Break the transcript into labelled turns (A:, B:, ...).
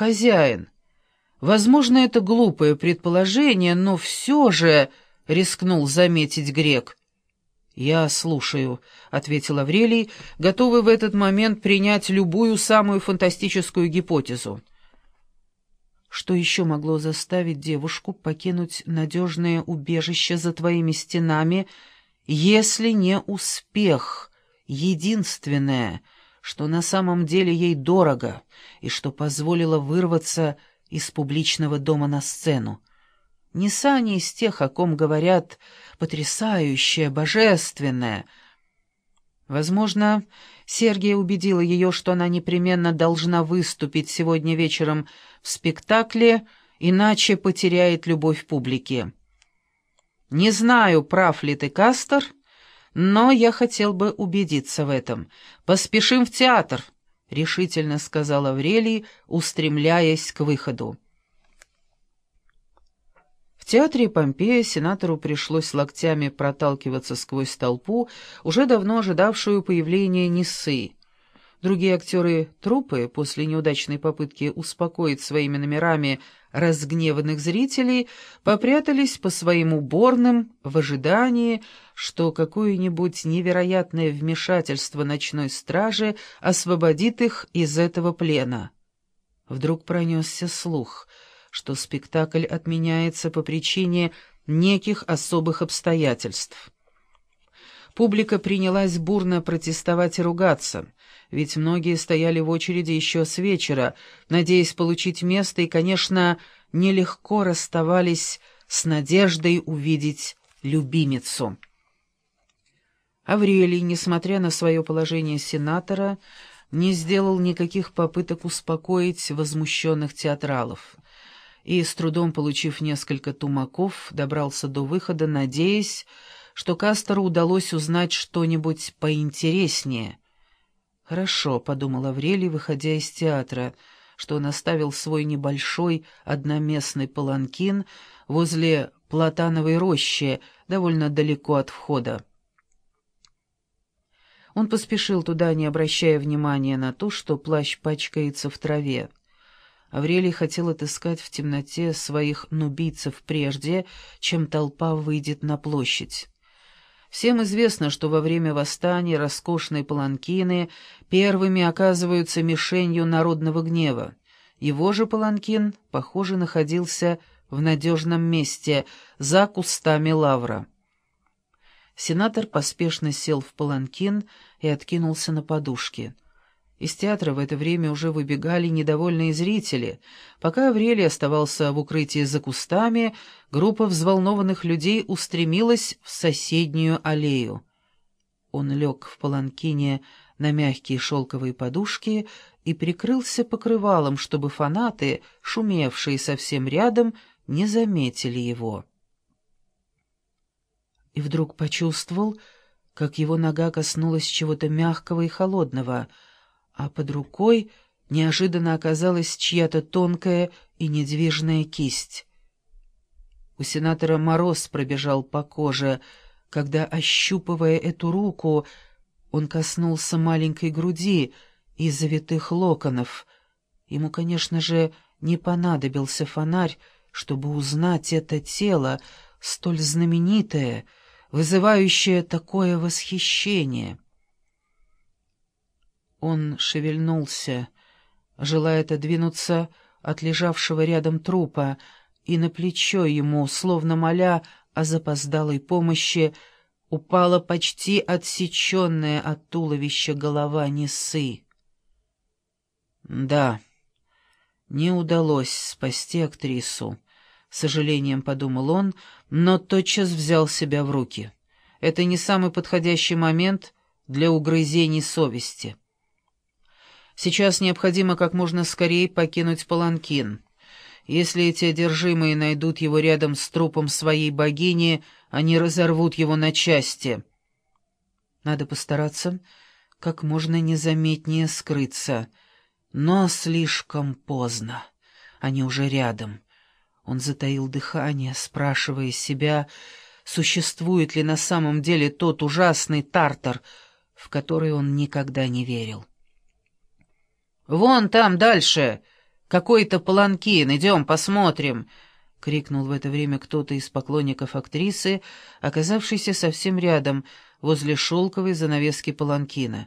A: «Хозяин, возможно, это глупое предположение, но все же...» — рискнул заметить грек. «Я слушаю», — ответил Аврелий, готовый в этот момент принять любую самую фантастическую гипотезу. Что еще могло заставить девушку покинуть надежное убежище за твоими стенами, если не успех, единственное, что на самом деле ей дорого и что позволило вырваться из публичного дома на сцену? Не Саня из тех, о ком говорят «потрясающая, божественная». Возможно, Сергия убедила ее, что она непременно должна выступить сегодня вечером в спектакле, иначе потеряет любовь публики. Не знаю, прав ли ты, Кастер, но я хотел бы убедиться в этом. Поспешим в театр, — решительно сказал Аврелий, устремляясь к выходу. В театре Помпея сенатору пришлось локтями проталкиваться сквозь толпу, уже давно ожидавшую появления Ниссы. Другие актеры труппы, после неудачной попытки успокоить своими номерами разгневанных зрителей, попрятались по своим уборным в ожидании, что какое-нибудь невероятное вмешательство ночной стражи освободит их из этого плена. Вдруг пронесся слух, что спектакль отменяется по причине неких особых обстоятельств. Публика принялась бурно протестовать и ругаться — ведь многие стояли в очереди еще с вечера, надеясь получить место и, конечно, нелегко расставались с надеждой увидеть любимицу. Аврелий, несмотря на свое положение сенатора, не сделал никаких попыток успокоить возмущенных театралов и, с трудом получив несколько тумаков, добрался до выхода, надеясь, что Кастеру удалось узнать что-нибудь поинтереснее — «Хорошо», — подумал Аврелий, выходя из театра, что он оставил свой небольшой одноместный паланкин возле платановой рощи, довольно далеко от входа. Он поспешил туда, не обращая внимания на то, что плащ пачкается в траве. Аврелий хотел отыскать в темноте своих нубийцев прежде, чем толпа выйдет на площадь. Всем известно, что во время восстания роскошные паланкины первыми оказываются мишенью народного гнева. Его же паланкин, похоже, находился в надежном месте, за кустами лавра. Сенатор поспешно сел в паланкин и откинулся на подушки — из театра в это время уже выбегали недовольные зрители. Пока Аврелий оставался в укрытии за кустами, группа взволнованных людей устремилась в соседнюю аллею. Он лег в паланкине на мягкие шелковые подушки и прикрылся покрывалом, чтобы фанаты, шумевшие совсем рядом, не заметили его. И вдруг почувствовал, как его нога коснулась чего-то мягкого и холодного — а под рукой неожиданно оказалась чья-то тонкая и недвижная кисть. У сенатора мороз пробежал по коже, когда, ощупывая эту руку, он коснулся маленькой груди и завитых локонов. Ему, конечно же, не понадобился фонарь, чтобы узнать это тело, столь знаменитое, вызывающее такое восхищение. Он шевельнулся, желая отодвинуться от лежавшего рядом трупа, и на плечо ему, словно моля о запоздалой помощи, упала почти отсеченная от туловища голова Несы. «Да, не удалось спасти актрису», — сожалением подумал он, но тотчас взял себя в руки. «Это не самый подходящий момент для угрызений совести». Сейчас необходимо как можно скорее покинуть Паланкин. Если эти одержимые найдут его рядом с трупом своей богини, они разорвут его на части. Надо постараться как можно незаметнее скрыться. Но слишком поздно. Они уже рядом. Он затаил дыхание, спрашивая себя, существует ли на самом деле тот ужасный тартар, в который он никогда не верил. «Вон там, дальше!» — Какой-то паланкин, идем, посмотрим!» — крикнул в это время кто-то из поклонников актрисы, оказавшийся совсем рядом, возле шелковой занавески паланкина.